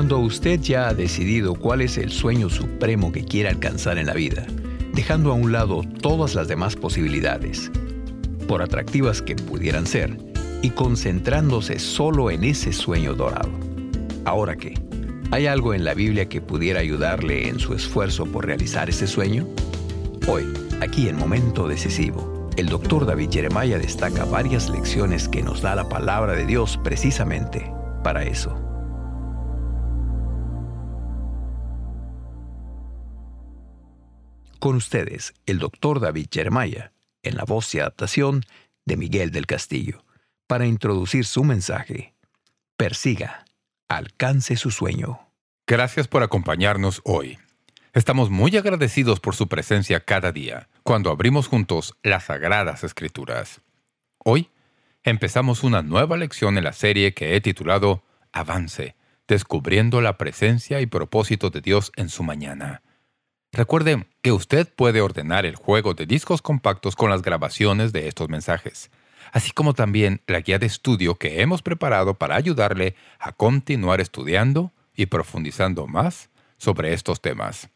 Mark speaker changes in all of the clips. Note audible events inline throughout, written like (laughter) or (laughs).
Speaker 1: Cuando usted ya ha decidido cuál es el sueño supremo que quiere alcanzar en la vida, dejando a un lado todas las demás posibilidades, por atractivas que pudieran ser, y concentrándose solo en ese sueño dorado. ¿Ahora qué? ¿Hay algo en la Biblia que pudiera ayudarle en su esfuerzo por realizar ese sueño? Hoy, aquí en Momento Decisivo, el doctor David Jeremiah destaca varias lecciones que nos da la palabra de Dios precisamente para eso. Con ustedes, el doctor David Jeremiah, en la voz y adaptación de Miguel del Castillo, para introducir su mensaje. Persiga, alcance su sueño.
Speaker 2: Gracias por acompañarnos hoy. Estamos muy agradecidos por su presencia cada día, cuando abrimos juntos las Sagradas Escrituras. Hoy empezamos una nueva lección en la serie que he titulado Avance, descubriendo la presencia y propósito de Dios en su mañana. Recuerde que usted puede ordenar el juego de discos compactos con las grabaciones de estos mensajes, así como también la guía de estudio que hemos preparado para ayudarle a continuar estudiando y profundizando más sobre estos temas.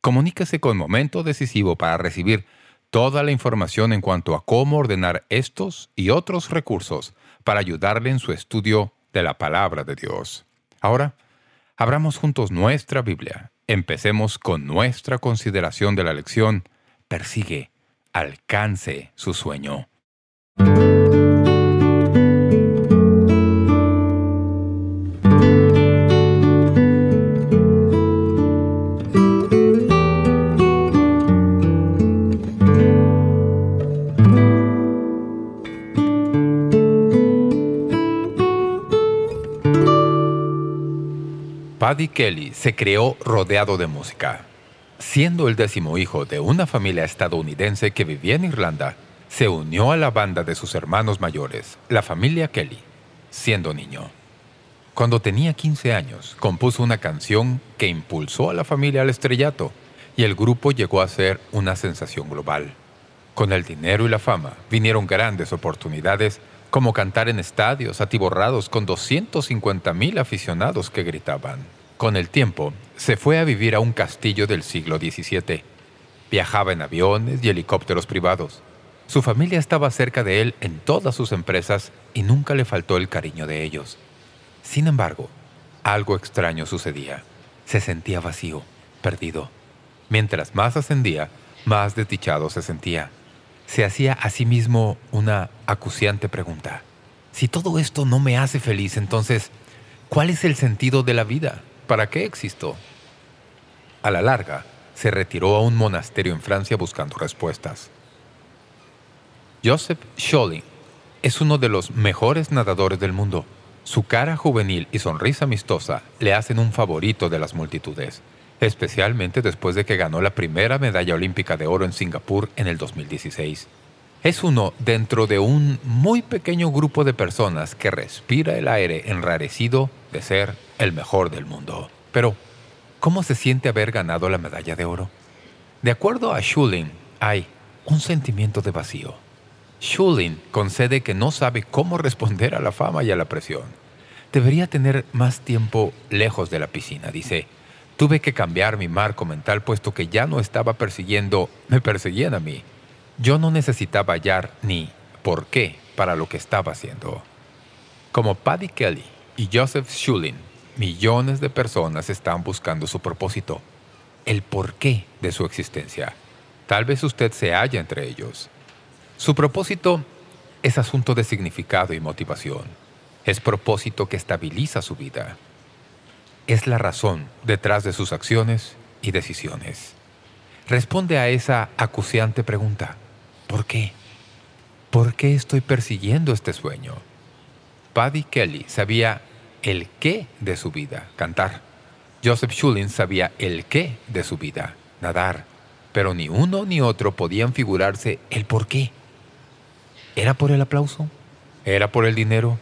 Speaker 2: Comuníquese con Momento Decisivo para recibir toda la información en cuanto a cómo ordenar estos y otros recursos para ayudarle en su estudio de la Palabra de Dios. Ahora, abramos juntos nuestra Biblia Empecemos con nuestra consideración de la lección Persigue, alcance su sueño. Buddy Kelly se creó rodeado de música. Siendo el décimo hijo de una familia estadounidense que vivía en Irlanda, se unió a la banda de sus hermanos mayores, la familia Kelly, siendo niño. Cuando tenía 15 años, compuso una canción que impulsó a la familia al estrellato y el grupo llegó a ser una sensación global. Con el dinero y la fama vinieron grandes oportunidades como cantar en estadios atiborrados con 250.000 aficionados que gritaban. Con el tiempo, se fue a vivir a un castillo del siglo XVII. Viajaba en aviones y helicópteros privados. Su familia estaba cerca de él en todas sus empresas y nunca le faltó el cariño de ellos. Sin embargo, algo extraño sucedía. Se sentía vacío, perdido. Mientras más ascendía, más desdichado se sentía se hacía a sí mismo una acuciante pregunta. Si todo esto no me hace feliz, entonces, ¿cuál es el sentido de la vida? ¿Para qué existo? A la larga, se retiró a un monasterio en Francia buscando respuestas. Joseph Scholling es uno de los mejores nadadores del mundo. Su cara juvenil y sonrisa amistosa le hacen un favorito de las multitudes especialmente después de que ganó la primera medalla olímpica de oro en Singapur en el 2016. Es uno dentro de un muy pequeño grupo de personas que respira el aire enrarecido de ser el mejor del mundo. Pero, ¿cómo se siente haber ganado la medalla de oro? De acuerdo a Schulin, hay un sentimiento de vacío. Schulin concede que no sabe cómo responder a la fama y a la presión. Debería tener más tiempo lejos de la piscina, dice. Tuve que cambiar mi marco mental puesto que ya no estaba persiguiendo, me perseguían a mí. Yo no necesitaba hallar ni por qué para lo que estaba haciendo. Como Paddy Kelly y Joseph Schulin, millones de personas están buscando su propósito, el porqué de su existencia. Tal vez usted se halla entre ellos. Su propósito es asunto de significado y motivación. Es propósito que estabiliza su vida es la razón detrás de sus acciones y decisiones. Responde a esa acuciante pregunta. ¿Por qué? ¿Por qué estoy persiguiendo este sueño? Paddy Kelly sabía el qué de su vida, cantar. Joseph Schulin sabía el qué de su vida, nadar. Pero ni uno ni otro podían figurarse el por qué. ¿Era por el aplauso? ¿Era por el dinero?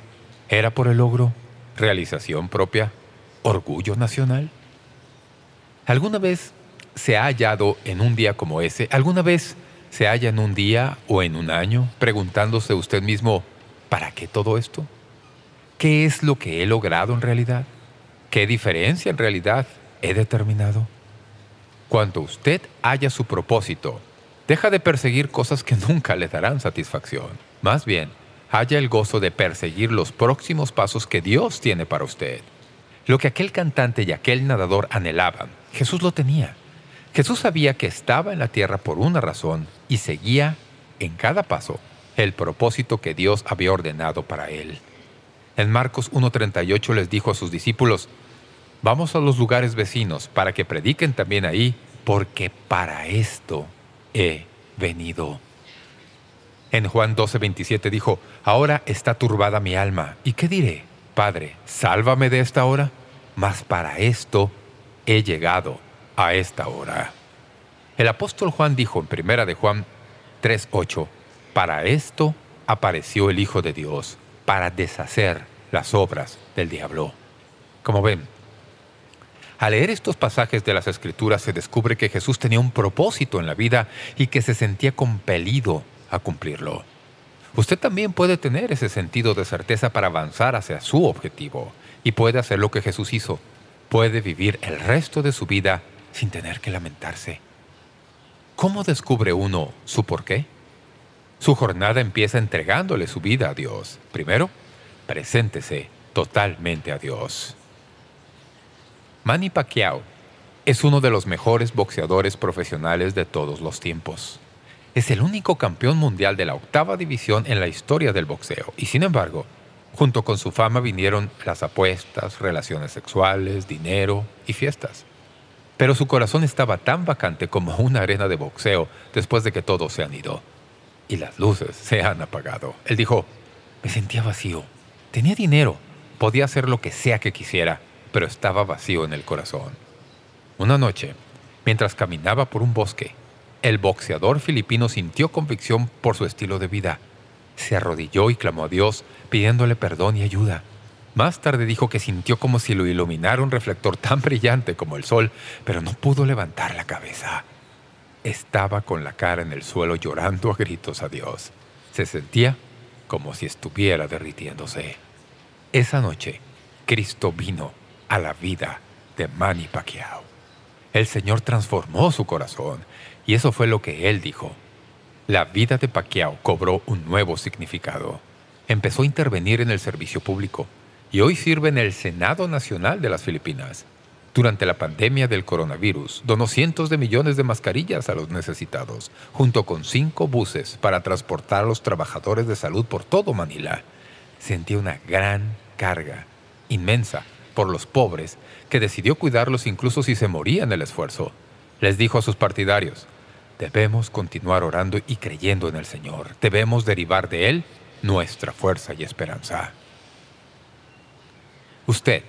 Speaker 2: ¿Era por el logro? ¿Realización propia? orgullo nacional? ¿Alguna vez se ha hallado en un día como ese? ¿Alguna vez se halla en un día o en un año preguntándose usted mismo, ¿para qué todo esto? ¿Qué es lo que he logrado en realidad? ¿Qué diferencia en realidad he determinado? Cuando usted haya su propósito, deja de perseguir cosas que nunca le darán satisfacción. Más bien, haya el gozo de perseguir los próximos pasos que Dios tiene para usted. Lo que aquel cantante y aquel nadador anhelaban, Jesús lo tenía. Jesús sabía que estaba en la tierra por una razón y seguía en cada paso el propósito que Dios había ordenado para él. En Marcos 1.38 les dijo a sus discípulos, «Vamos a los lugares vecinos para que prediquen también ahí, porque para esto he venido». En Juan 12.27 dijo, «Ahora está turbada mi alma, ¿y qué diré? Padre, sálvame de esta hora, mas para esto he llegado a esta hora». El apóstol Juan dijo en primera de Juan 3.8, para esto apareció el Hijo de Dios, para deshacer las obras del diablo. Como ven, al leer estos pasajes de las Escrituras se descubre que Jesús tenía un propósito en la vida y que se sentía compelido a cumplirlo. Usted también puede tener ese sentido de certeza para avanzar hacia su objetivo y puede hacer lo que Jesús hizo. Puede vivir el resto de su vida sin tener que lamentarse. ¿Cómo descubre uno su porqué? Su jornada empieza entregándole su vida a Dios. Primero, preséntese totalmente a Dios. Manny Pacquiao es uno de los mejores boxeadores profesionales de todos los tiempos. Es el único campeón mundial de la octava división en la historia del boxeo y, sin embargo, junto con su fama vinieron las apuestas, relaciones sexuales, dinero y fiestas. Pero su corazón estaba tan vacante como una arena de boxeo después de que todos se han ido y las luces se han apagado. Él dijo, me sentía vacío. Tenía dinero, podía hacer lo que sea que quisiera, pero estaba vacío en el corazón. Una noche, mientras caminaba por un bosque, el boxeador filipino sintió convicción por su estilo de vida. Se arrodilló y clamó a Dios, pidiéndole perdón y ayuda. Más tarde dijo que sintió como si lo iluminara un reflector tan brillante como el sol, pero no pudo levantar la cabeza. Estaba con la cara en el suelo llorando a gritos a Dios. Se sentía como si estuviera derritiéndose. Esa noche, Cristo vino a la vida de Manny Pacquiao. El Señor transformó su corazón, y eso fue lo que Él dijo. La vida de Pacquiao cobró un nuevo significado. Empezó a intervenir en el servicio público, y hoy sirve en el Senado Nacional de las Filipinas. Durante la pandemia del coronavirus, donó cientos de millones de mascarillas a los necesitados, junto con cinco buses para transportar a los trabajadores de salud por todo Manila. Sentía una gran carga, inmensa, por los pobres, que decidió cuidarlos incluso si se moría en el esfuerzo. Les dijo a sus partidarios, debemos continuar orando y creyendo en el Señor. Debemos derivar de Él nuestra fuerza y esperanza. Usted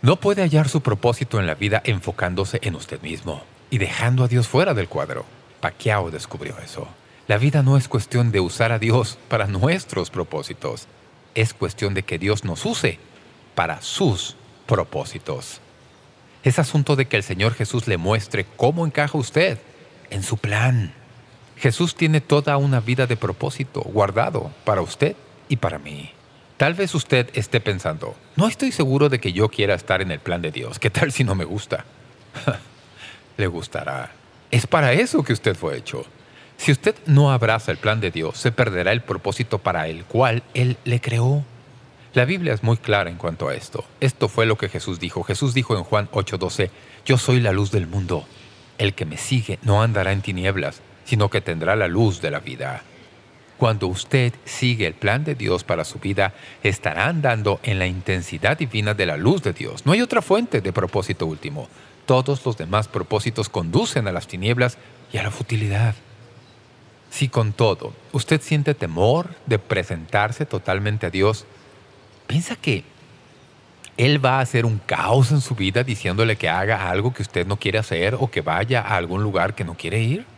Speaker 2: no puede hallar su propósito en la vida enfocándose en usted mismo y dejando a Dios fuera del cuadro. Pacquiao descubrió eso. La vida no es cuestión de usar a Dios para nuestros propósitos. Es cuestión de que Dios nos use para sus propósitos. Es asunto de que el Señor Jesús le muestre cómo encaja usted en su plan. Jesús tiene toda una vida de propósito guardado para usted y para mí. Tal vez usted esté pensando, no estoy seguro de que yo quiera estar en el plan de Dios. ¿Qué tal si no me gusta? (laughs) Le gustará. Es para eso que usted fue hecho. Si usted no abraza el plan de Dios, se perderá el propósito para el cual Él le creó. La Biblia es muy clara en cuanto a esto. Esto fue lo que Jesús dijo. Jesús dijo en Juan 8:12, Yo soy la luz del mundo. El que me sigue no andará en tinieblas, sino que tendrá la luz de la vida. Cuando usted sigue el plan de Dios para su vida, estará andando en la intensidad divina de la luz de Dios. No hay otra fuente de propósito último. Todos los demás propósitos conducen a las tinieblas y a la futilidad. Si con todo usted siente temor de presentarse totalmente a Dios, ¿piensa que Él va a hacer un caos en su vida diciéndole que haga algo que usted no quiere hacer o que vaya a algún lugar que no quiere ir?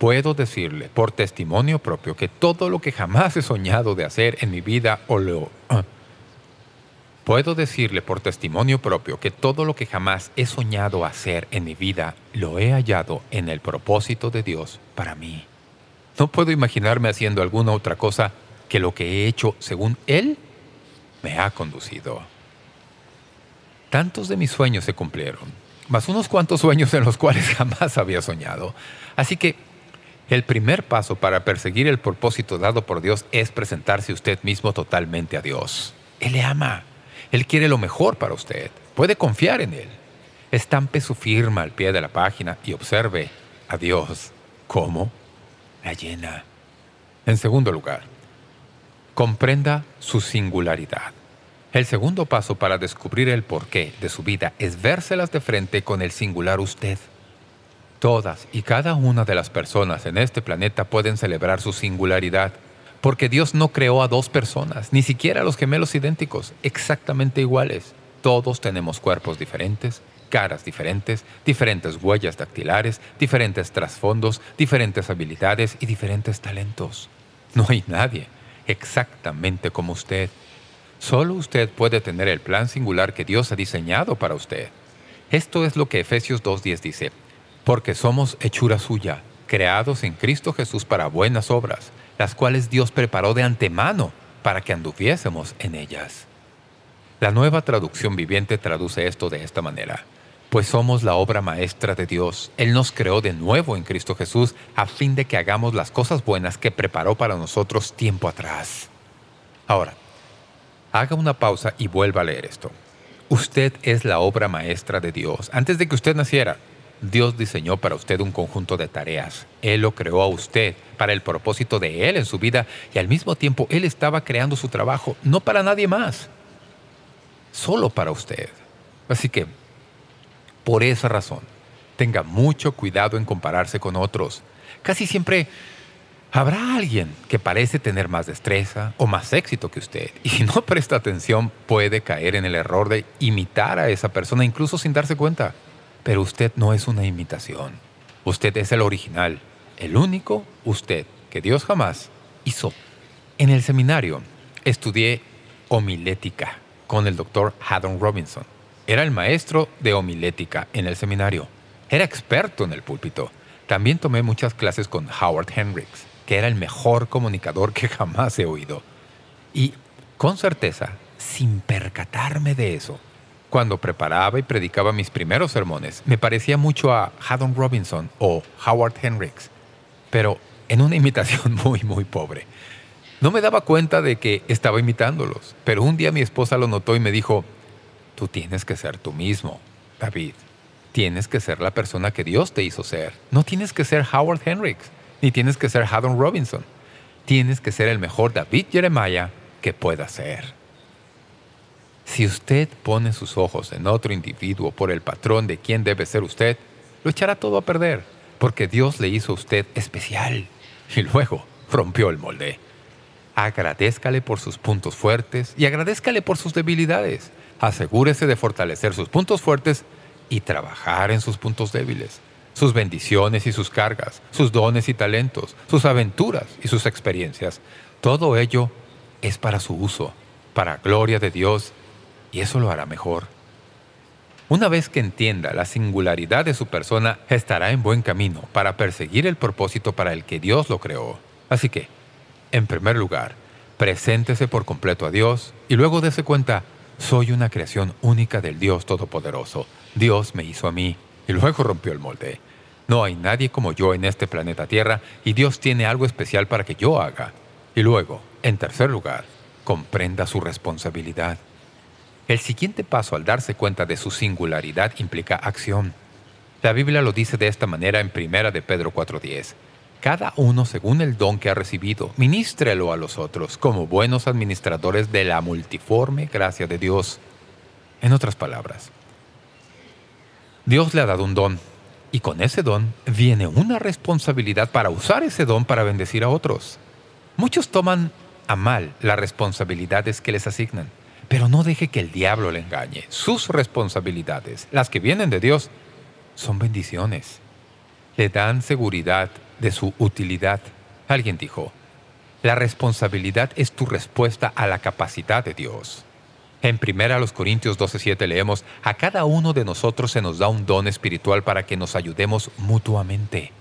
Speaker 2: Puedo decirle por testimonio propio que todo lo que jamás he soñado de hacer en mi vida o lo... Ah, puedo decirle por testimonio propio que todo lo que jamás he soñado hacer en mi vida lo he hallado en el propósito de Dios para mí. No puedo imaginarme haciendo alguna otra cosa que lo que he hecho según Él me ha conducido. Tantos de mis sueños se cumplieron, más unos cuantos sueños en los cuales (laughs) jamás había soñado. Así que el primer paso para perseguir el propósito dado por Dios es presentarse usted mismo totalmente a Dios. Él le ama. Él quiere lo mejor para usted. Puede confiar en Él. Estampe su firma al pie de la página y observe a Dios. ¿Cómo? La llena. En segundo lugar, comprenda su singularidad. El segundo paso para descubrir el porqué de su vida es vérselas de frente con el singular usted. Todas y cada una de las personas en este planeta pueden celebrar su singularidad, porque Dios no creó a dos personas, ni siquiera a los gemelos idénticos, exactamente iguales. Todos tenemos cuerpos diferentes, caras diferentes, diferentes huellas dactilares, diferentes trasfondos, diferentes habilidades y diferentes talentos. No hay nadie exactamente como usted. Solo usted puede tener el plan singular que Dios ha diseñado para usted. Esto es lo que Efesios 2.10 dice porque somos hechura suya, creados en Cristo Jesús para buenas obras, las cuales Dios preparó de antemano para que anduviésemos en ellas. La nueva traducción viviente traduce esto de esta manera. Pues somos la obra maestra de Dios. Él nos creó de nuevo en Cristo Jesús a fin de que hagamos las cosas buenas que preparó para nosotros tiempo atrás. Ahora, haga una pausa y vuelva a leer esto. Usted es la obra maestra de Dios. Antes de que usted naciera, Dios diseñó para usted un conjunto de tareas. Él lo creó a usted para el propósito de Él en su vida y al mismo tiempo Él estaba creando su trabajo no para nadie más, solo para usted. Así que, por esa razón, tenga mucho cuidado en compararse con otros. Casi siempre habrá alguien que parece tener más destreza o más éxito que usted y si no presta atención puede caer en el error de imitar a esa persona incluso sin darse cuenta. Pero usted no es una imitación. Usted es el original, el único usted que Dios jamás hizo. En el seminario estudié homilética con el doctor Haddon Robinson. Era el maestro de homilética en el seminario. Era experto en el púlpito. También tomé muchas clases con Howard Hendricks, que era el mejor comunicador que jamás he oído. Y, con certeza, sin percatarme de eso, cuando preparaba y predicaba mis primeros sermones, me parecía mucho a Haddon Robinson o Howard Hendricks, pero en una (laughs) imitación muy, muy pobre. No me daba cuenta de que estaba imitándolos, pero un día mi esposa lo notó y me dijo, «Tú tienes que ser tú mismo, David. Tienes que ser la persona que Dios te hizo ser. No tienes que ser Howard Hendricks, ni tienes que ser Haddon Robinson. Tienes que ser el mejor David Jeremiah que pueda ser». Si usted pone sus ojos en otro individuo por el patrón de quién debe ser usted, lo echará todo a perder, porque Dios le hizo a usted especial. Y luego rompió el molde. Agradézcale por sus puntos fuertes y agradézcale por sus debilidades. Asegúrese de fortalecer sus puntos fuertes y trabajar en sus puntos débiles. Sus bendiciones y sus cargas, sus dones y talentos, sus aventuras y sus experiencias. Todo ello es para su uso, para gloria de Dios y eso lo hará mejor. Una vez que entienda la singularidad de su persona, estará en buen camino para perseguir el propósito para el que Dios lo creó. Así que, en primer lugar, preséntese por completo a Dios y luego dése cuenta, soy una creación única del Dios Todopoderoso. Dios me hizo a mí y luego rompió el molde. No hay nadie como yo en este planeta Tierra y Dios tiene algo especial para que yo haga. Y luego, en tercer lugar, comprenda su responsabilidad. El siguiente paso al darse cuenta de su singularidad implica acción. La Biblia lo dice de esta manera en Primera de Pedro 4.10. Cada uno según el don que ha recibido, ministrelo a los otros como buenos administradores de la multiforme gracia de Dios. En otras palabras, Dios le ha dado un don, y con ese don viene una responsabilidad para usar ese don para bendecir a otros. Muchos toman a mal las responsabilidades que les asignan. Pero no deje que el diablo le engañe. Sus responsabilidades, las que vienen de Dios, son bendiciones. Le dan seguridad de su utilidad. Alguien dijo, la responsabilidad es tu respuesta a la capacidad de Dios. En 1 Corintios 12.7 leemos, a cada uno de nosotros se nos da un don espiritual para que nos ayudemos mutuamente.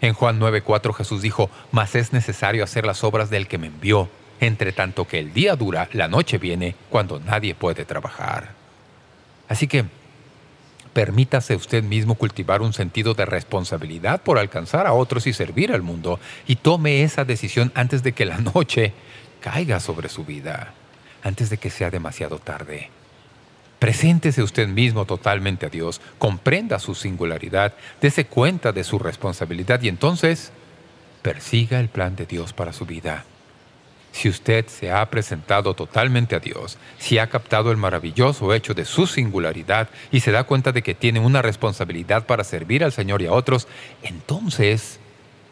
Speaker 2: En Juan 9.4 Jesús dijo, mas es necesario hacer las obras del que me envió entre tanto que el día dura, la noche viene cuando nadie puede trabajar. Así que permítase usted mismo cultivar un sentido de responsabilidad por alcanzar a otros y servir al mundo. Y tome esa decisión antes de que la (laughs) noche caiga sobre su vida, antes de que sea demasiado tarde. Preséntese usted mismo totalmente a Dios, comprenda su singularidad, dése cuenta de su responsabilidad y entonces persiga el plan de Dios para su vida. Si usted se ha presentado totalmente a Dios, si ha captado el maravilloso hecho de su singularidad y se da cuenta de que tiene una responsabilidad para servir al Señor y a otros, entonces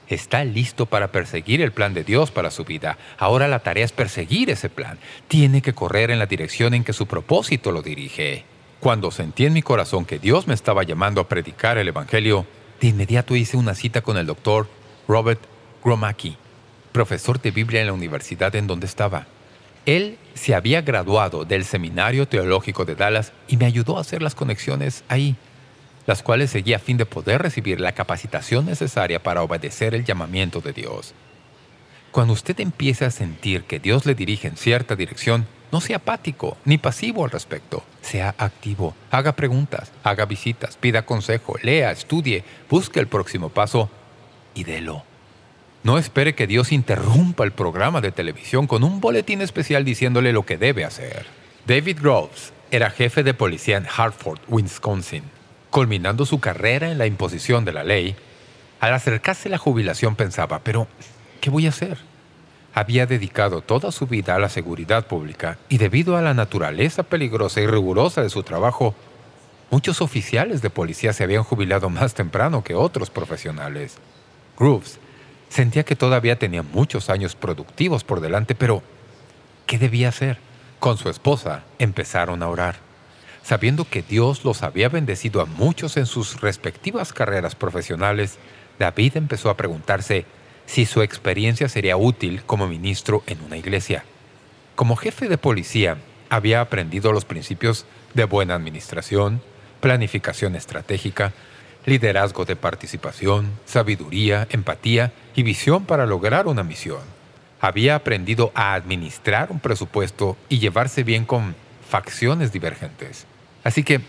Speaker 2: está listo para perseguir el plan de Dios para su vida. Ahora la tarea es perseguir ese plan. Tiene que correr en la dirección en que su propósito lo dirige. Cuando sentí en mi corazón que Dios me estaba llamando a predicar el Evangelio, de inmediato hice una cita con el doctor Robert Gromacki profesor de Biblia en la universidad en donde estaba. Él se había graduado del Seminario Teológico de Dallas y me ayudó a hacer las conexiones ahí, las cuales seguía a fin de poder recibir la capacitación necesaria para obedecer el llamamiento de Dios. Cuando usted empiece a sentir que Dios le dirige en cierta dirección, no sea apático ni pasivo al respecto. Sea activo, haga preguntas, haga visitas, pida consejo, lea, estudie, busque el próximo paso y délo. No espere que Dios interrumpa el programa de televisión con un boletín especial diciéndole lo que debe hacer. David Groves era jefe de policía en Hartford, Wisconsin. Culminando su carrera en la imposición de la ley, al acercarse la jubilación pensaba, pero ¿qué voy a hacer? Había dedicado toda su vida a la seguridad pública y debido a la naturaleza peligrosa y rigurosa de su trabajo, muchos oficiales de policía se habían jubilado más temprano que otros profesionales. Groves Sentía que todavía tenía muchos años productivos por delante, pero ¿qué debía hacer? Con su esposa empezaron a orar. Sabiendo que Dios los había bendecido a muchos en sus respectivas carreras profesionales, David empezó a preguntarse si su experiencia sería útil como ministro en una iglesia. Como jefe de policía, había aprendido los principios de buena administración, planificación estratégica, liderazgo de participación, sabiduría, empatía y visión para lograr una misión. Había aprendido a administrar un presupuesto y llevarse bien con facciones divergentes. Así que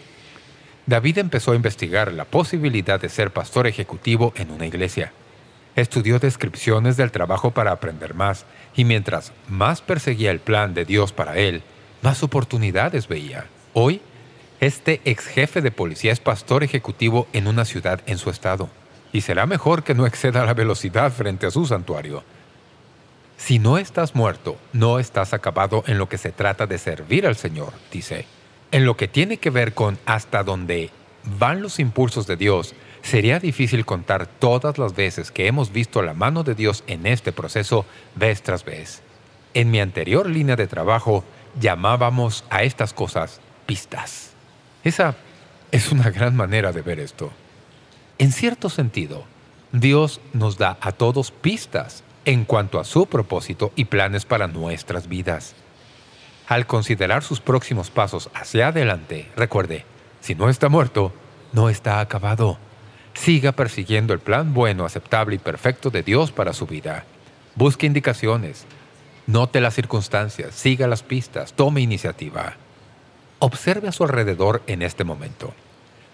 Speaker 2: David empezó a investigar la posibilidad de ser pastor ejecutivo en una iglesia. Estudió descripciones del trabajo para aprender más y mientras más perseguía el plan de Dios para él, más oportunidades veía. Hoy, este ex jefe de policía es pastor ejecutivo en una ciudad en su estado, y será mejor que no exceda la velocidad frente a su santuario. Si no estás muerto, no estás acabado en lo que se trata de servir al Señor, dice. En lo que tiene que ver con hasta dónde van los impulsos de Dios, sería difícil contar todas las veces que hemos visto la mano de Dios en este proceso vez tras vez. En mi anterior línea de trabajo llamábamos a estas cosas pistas. Esa es una gran manera de ver esto. En cierto sentido, Dios nos da a todos pistas en cuanto a su propósito y planes para nuestras vidas. Al considerar sus próximos pasos hacia adelante, recuerde, si no está muerto, no está acabado. Siga persiguiendo el plan bueno, aceptable y perfecto de Dios para su vida. Busque indicaciones, note las circunstancias, siga las pistas, tome iniciativa. Observe a su alrededor en este momento.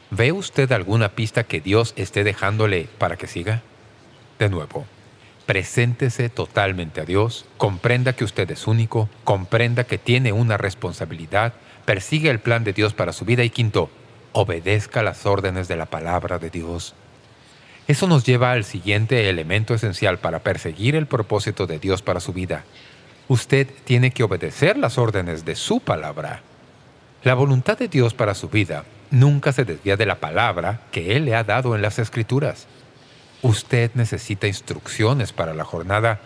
Speaker 2: ¿Ve usted alguna pista que Dios esté dejándole para que siga? De nuevo, preséntese totalmente a Dios, comprenda que usted es único, comprenda que tiene una responsabilidad, persiga el plan de Dios para su vida y quinto, obedezca las órdenes de la palabra de Dios. Eso nos lleva al siguiente elemento esencial para perseguir el propósito de Dios para su vida. Usted tiene que obedecer las órdenes de su palabra. La voluntad de Dios para su vida nunca se desvía de la palabra que Él le ha dado en las Escrituras. Usted necesita instrucciones para la jornada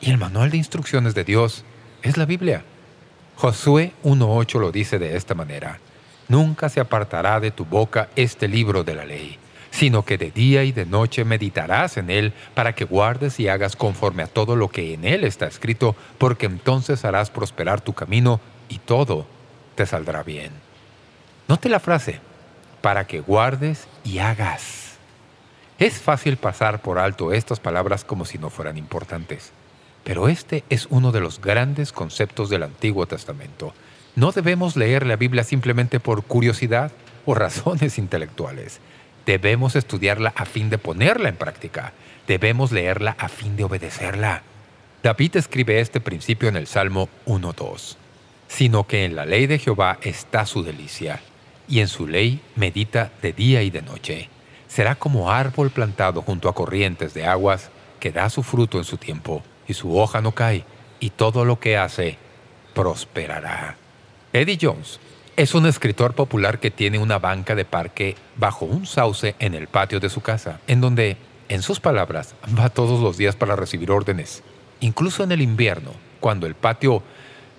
Speaker 2: y el manual de instrucciones de Dios es la Biblia. Josué 1.8 lo dice de esta manera, Nunca se apartará de tu boca este libro de la ley, sino que de día y de noche meditarás en él para que guardes y hagas conforme a todo lo que en él está escrito, porque entonces harás prosperar tu camino y todo te saldrá bien. Note la frase, para que guardes y hagas. Es fácil pasar por alto estas palabras como si no fueran importantes, pero este es uno de los grandes conceptos del Antiguo Testamento. No debemos leer la Biblia simplemente por curiosidad o razones (laughs) intelectuales. Debemos estudiarla a fin de ponerla en práctica. Debemos leerla a fin de obedecerla. David escribe este principio en el Salmo 1.2. Sino que en la ley de Jehová está su delicia, y en su ley medita de día y de noche. Será como árbol plantado junto a corrientes de aguas, que da su fruto en su tiempo, y su hoja no cae, y todo lo que hace prosperará. Eddie Jones es un escritor popular que tiene una banca de parque bajo un sauce en el patio de su casa, en donde, en sus palabras, va todos los días para recibir órdenes. Incluso en el invierno, cuando el patio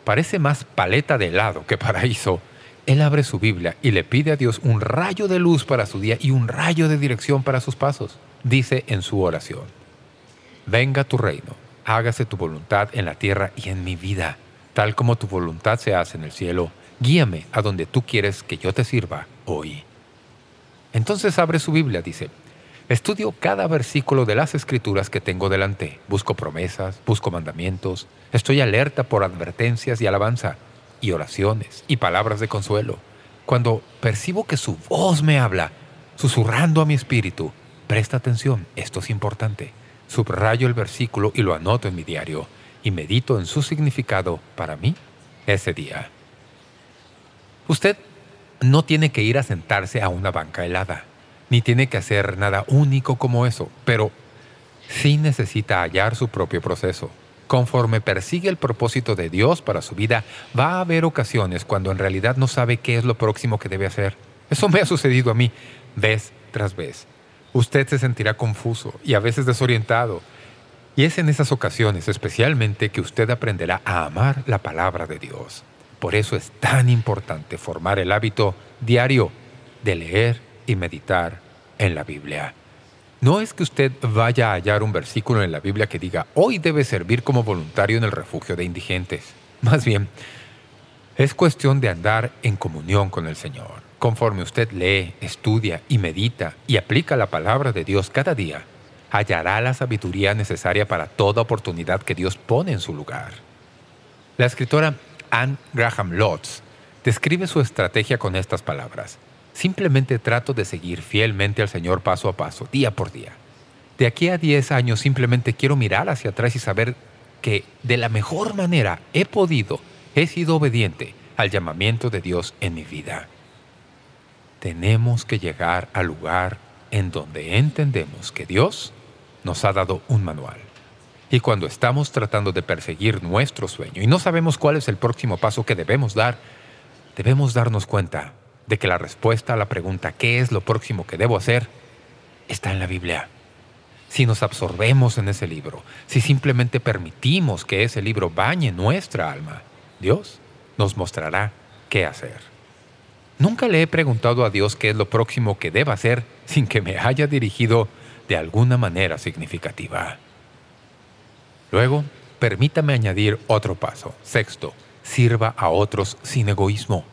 Speaker 2: parece más paleta de helado que paraíso, él abre su Biblia y le pide a Dios un rayo de luz para su día y un rayo de dirección para sus pasos. Dice en su oración, Venga tu reino, hágase tu voluntad en la tierra y en mi vida, tal como tu voluntad se hace en el cielo. Guíame a donde tú quieres que yo te sirva hoy. Entonces abre su Biblia, dice, Estudio cada versículo de las Escrituras que tengo delante. Busco promesas, busco mandamientos. Estoy alerta por advertencias y alabanza, y oraciones, y palabras de consuelo. Cuando percibo que su voz me habla, susurrando a mi espíritu, presta atención, esto es importante. Subrayo el versículo y lo anoto en mi diario, y medito en su significado para mí ese día. Usted no tiene que ir a sentarse a una banca helada ni tiene que hacer nada único como eso, pero sí necesita hallar su propio proceso. Conforme persigue el propósito de Dios para su vida, va a haber ocasiones cuando en realidad no sabe qué es lo próximo que debe hacer. Eso me ha sucedido a mí, vez tras vez. Usted se sentirá confuso y a veces desorientado. Y es en esas ocasiones especialmente que usted aprenderá a amar la palabra de Dios. Por eso es tan importante formar el hábito diario de leer y meditar en la Biblia. No es que usted vaya a hallar un versículo en la Biblia que diga «Hoy debe servir como voluntario en el refugio de indigentes». Más bien, es cuestión de andar en comunión con el Señor. Conforme usted lee, estudia y medita y aplica la palabra de Dios cada día, hallará la sabiduría necesaria para toda oportunidad que Dios pone en su lugar. La escritora Anne Graham Lotz describe su estrategia con estas palabras. Simplemente trato de seguir fielmente al Señor paso a paso, día por día. De aquí a 10 años simplemente quiero mirar hacia atrás y saber que de la mejor manera he podido, he sido obediente al llamamiento de Dios en mi vida. Tenemos que llegar al lugar en donde entendemos que Dios nos ha dado un manual. Y cuando estamos tratando de perseguir nuestro sueño y no sabemos cuál es el próximo paso que debemos dar, debemos darnos cuenta de que la respuesta a la pregunta ¿qué es lo próximo que debo hacer? está en la Biblia. Si nos absorbemos en ese libro, si simplemente permitimos que ese libro bañe nuestra alma, Dios nos mostrará qué hacer. Nunca le he preguntado a Dios qué es lo próximo que deba hacer sin que me haya dirigido de alguna manera significativa. Luego, permítame añadir otro paso. Sexto, sirva a otros sin egoísmo.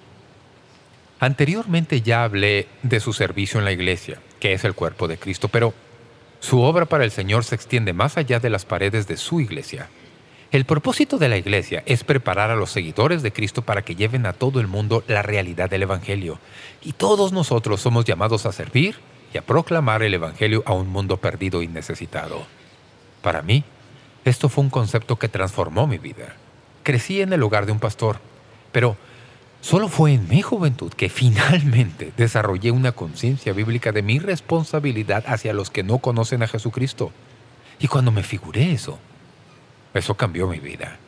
Speaker 2: Anteriormente ya hablé de su servicio en la iglesia, que es el cuerpo de Cristo, pero su obra para el Señor se extiende más allá de las paredes de su iglesia. El propósito de la iglesia es preparar a los seguidores de Cristo para que lleven a todo el mundo la realidad del Evangelio. Y todos nosotros somos llamados a servir y a proclamar el Evangelio a un mundo perdido y necesitado. Para mí, esto fue un concepto que transformó mi vida. Crecí en el hogar de un pastor, pero Solo fue en mi juventud que finalmente (laughs) desarrollé una conciencia bíblica de mi responsabilidad hacia los que no conocen a Jesucristo. Y cuando me figuré eso, eso cambió mi vida.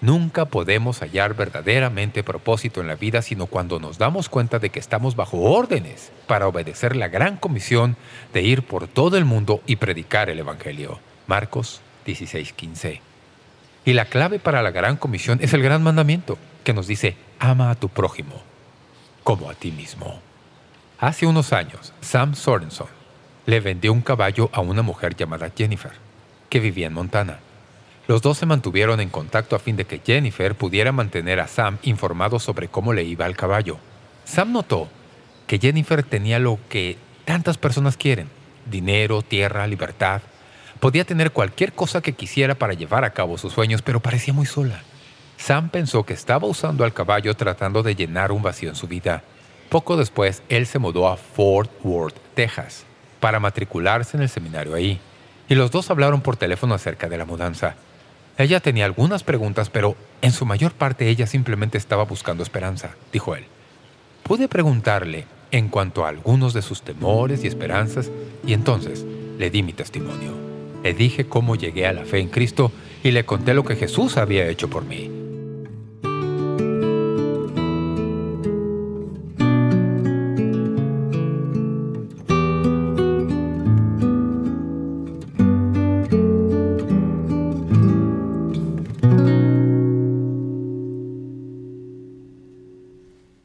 Speaker 2: Nunca podemos hallar verdaderamente propósito en la vida sino cuando nos damos cuenta de que estamos bajo órdenes para obedecer la gran comisión de ir por todo el mundo y predicar el Evangelio. Marcos 16:15. Y la clave para la gran comisión es el gran mandamiento, que nos dice, ama a tu prójimo como a ti mismo. Hace unos años, Sam Sorenson le vendió un caballo a una mujer llamada Jennifer, que vivía en Montana. Los dos se mantuvieron en contacto a fin de que Jennifer pudiera mantener a Sam informado sobre cómo le iba al caballo. Sam notó que Jennifer tenía lo que tantas personas quieren, dinero, tierra, libertad. Podía tener cualquier cosa que quisiera para llevar a cabo sus sueños, pero parecía muy sola. Sam pensó que estaba usando al caballo tratando de llenar un vacío en su vida. Poco después, él se mudó a Fort Worth, Texas, para matricularse en el seminario ahí. Y los dos hablaron por teléfono acerca de la mudanza. Ella tenía algunas preguntas, pero en su mayor parte ella simplemente estaba buscando esperanza, dijo él. Pude preguntarle en cuanto a algunos de sus temores y esperanzas, y entonces le di mi testimonio. Le dije cómo llegué a la fe en Cristo y le conté lo que Jesús había hecho por mí.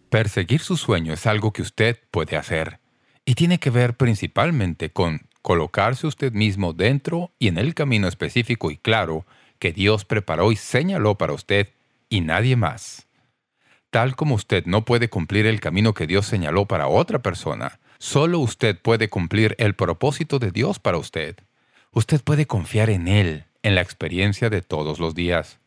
Speaker 2: Perseguir su sueño es algo que usted puede hacer y tiene que ver principalmente con colocarse usted mismo dentro y en el camino específico y claro que Dios preparó y señaló para usted y nadie más. Tal como usted no puede cumplir el camino que Dios señaló para otra persona, solo usted puede cumplir el propósito de Dios para usted. Usted puede confiar en Él, en la experiencia de todos los días.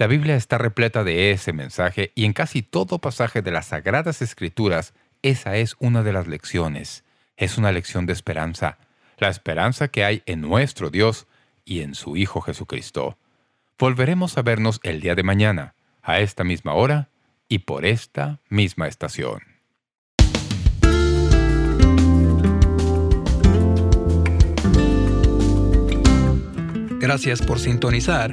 Speaker 2: La Biblia está repleta de ese mensaje y en casi todo pasaje de las Sagradas Escrituras esa es una de las lecciones. Es una lección de esperanza, la esperanza que hay en nuestro Dios y en su Hijo Jesucristo. Volveremos a vernos el día de mañana, a esta misma hora y por esta misma estación.
Speaker 1: Gracias por sintonizar